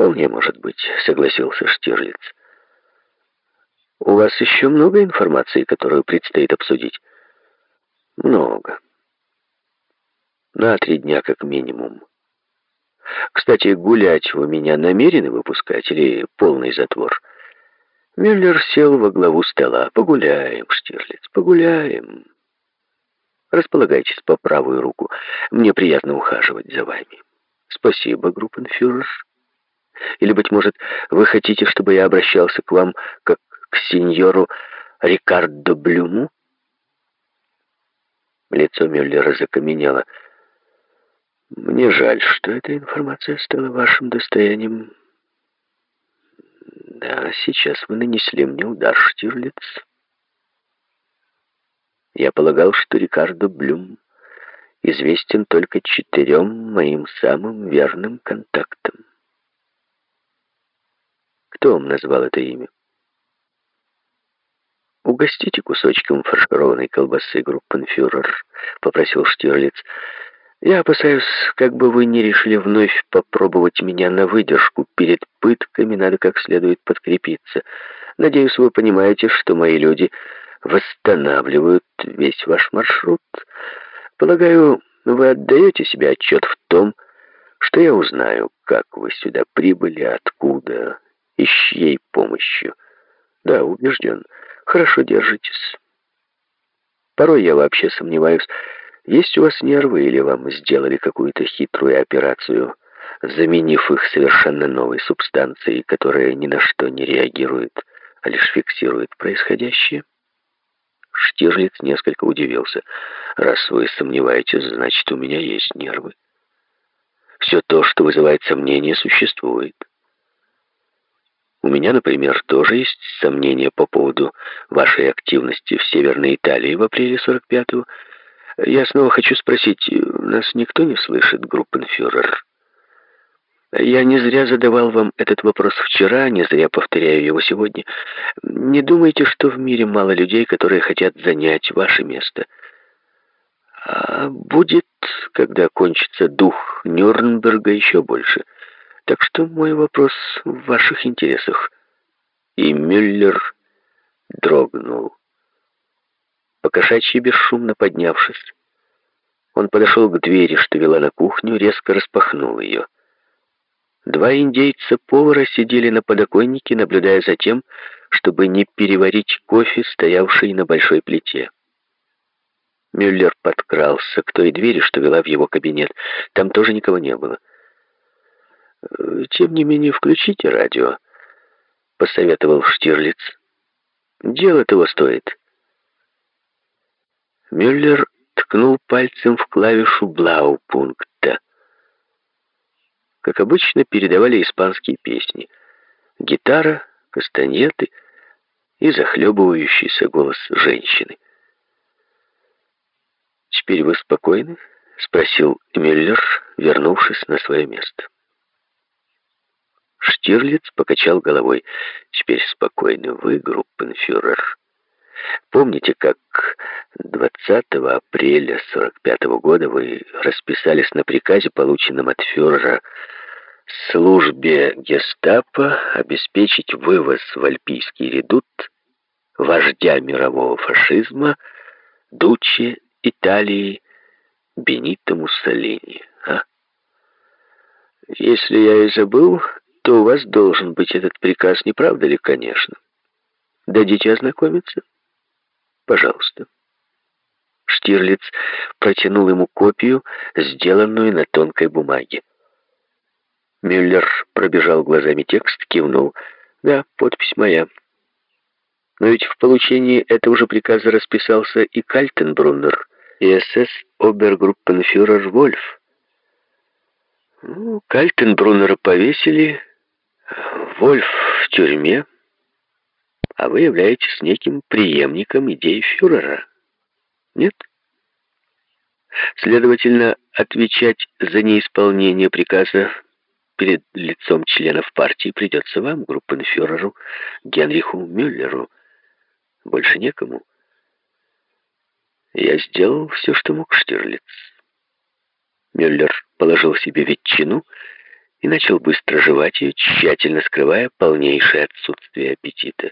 «Вполне может быть», — согласился Штирлиц. «У вас еще много информации, которую предстоит обсудить?» «Много. На три дня как минимум. Кстати, гулять вы меня намерены выпускать или полный затвор?» Мюллер сел во главу стола. «Погуляем, Штирлиц, погуляем. Располагайтесь по правую руку. Мне приятно ухаживать за вами». «Спасибо, группенфюрер». Или, быть может, вы хотите, чтобы я обращался к вам как к сеньору Рикардо Блюму?» Лицо Мюллера закаменело. «Мне жаль, что эта информация стала вашим достоянием. Да, сейчас вы нанесли мне удар, Штирлиц. Я полагал, что Рикардо Блюм известен только четырем моим самым верным контактам. Кто вам назвал это имя? «Угостите кусочком фаршированной колбасы, группенфюрер», — попросил Штирлиц. «Я опасаюсь, как бы вы не решили вновь попробовать меня на выдержку. Перед пытками надо как следует подкрепиться. Надеюсь, вы понимаете, что мои люди восстанавливают весь ваш маршрут. Полагаю, вы отдаете себе отчет в том, что я узнаю, как вы сюда прибыли, откуда и с чьей помощью. Да, убежден. Хорошо держитесь. Порой я вообще сомневаюсь, есть у вас нервы или вам сделали какую-то хитрую операцию, заменив их совершенно новой субстанцией, которая ни на что не реагирует, а лишь фиксирует происходящее? Штирлиц несколько удивился. «Раз вы сомневаетесь, значит, у меня есть нервы. Все то, что вызывает сомнения, существует. У меня, например, тоже есть сомнения по поводу вашей активности в Северной Италии в апреле 45-го. Я снова хочу спросить, нас никто не слышит, группенфюрер? Я не зря задавал вам этот вопрос вчера, не зря повторяю его сегодня. Не думайте, что в мире мало людей, которые хотят занять ваше место. А будет, когда кончится дух Нюрнберга, еще больше – так что мой вопрос в ваших интересах. И Мюллер дрогнул. Покошачьи бесшумно поднявшись, он подошел к двери, что вела на кухню, резко распахнул ее. Два индейца-повара сидели на подоконнике, наблюдая за тем, чтобы не переварить кофе, стоявший на большой плите. Мюллер подкрался к той двери, что вела в его кабинет. Там тоже никого не было. «Тем не менее, включите радио», — посоветовал Штирлиц. «Дело того стоит». Мюллер ткнул пальцем в клавишу «Блаупункта». Как обычно, передавали испанские песни. Гитара, кастаньеты и захлебывающийся голос женщины. «Теперь вы спокойны?» — спросил Мюллер, вернувшись на свое место. Штирлиц покачал головой. «Теперь спокойно вы, группенфюрер. Помните, как 20 апреля 45 -го года вы расписались на приказе, полученном от фюрера службе гестапо обеспечить вывоз в Альпийский редут вождя мирового фашизма Дуче Италии Бенито Муссолини, а? Если я и забыл, то у вас должен быть этот приказ, не правда ли, конечно? Дадите ознакомиться? Пожалуйста. Штирлиц протянул ему копию, сделанную на тонкой бумаге. Мюллер пробежал глазами текст, кивнул. «Да, подпись моя». Но ведь в получении этого же приказа расписался и Кальтенбруннер, и СС обергруппенфюрер Вольф. Ну, Кальтенбруннера повесили, Вольф в тюрьме, а вы являетесь неким преемником идей фюрера. Нет? Следовательно, отвечать за неисполнение приказа перед лицом членов партии придется вам, группенфюреру Генриху Мюллеру. Больше некому. Я сделал все, что мог, Штирлиц. Мюллер положил себе ветчину и начал быстро жевать ее, тщательно скрывая полнейшее отсутствие аппетита.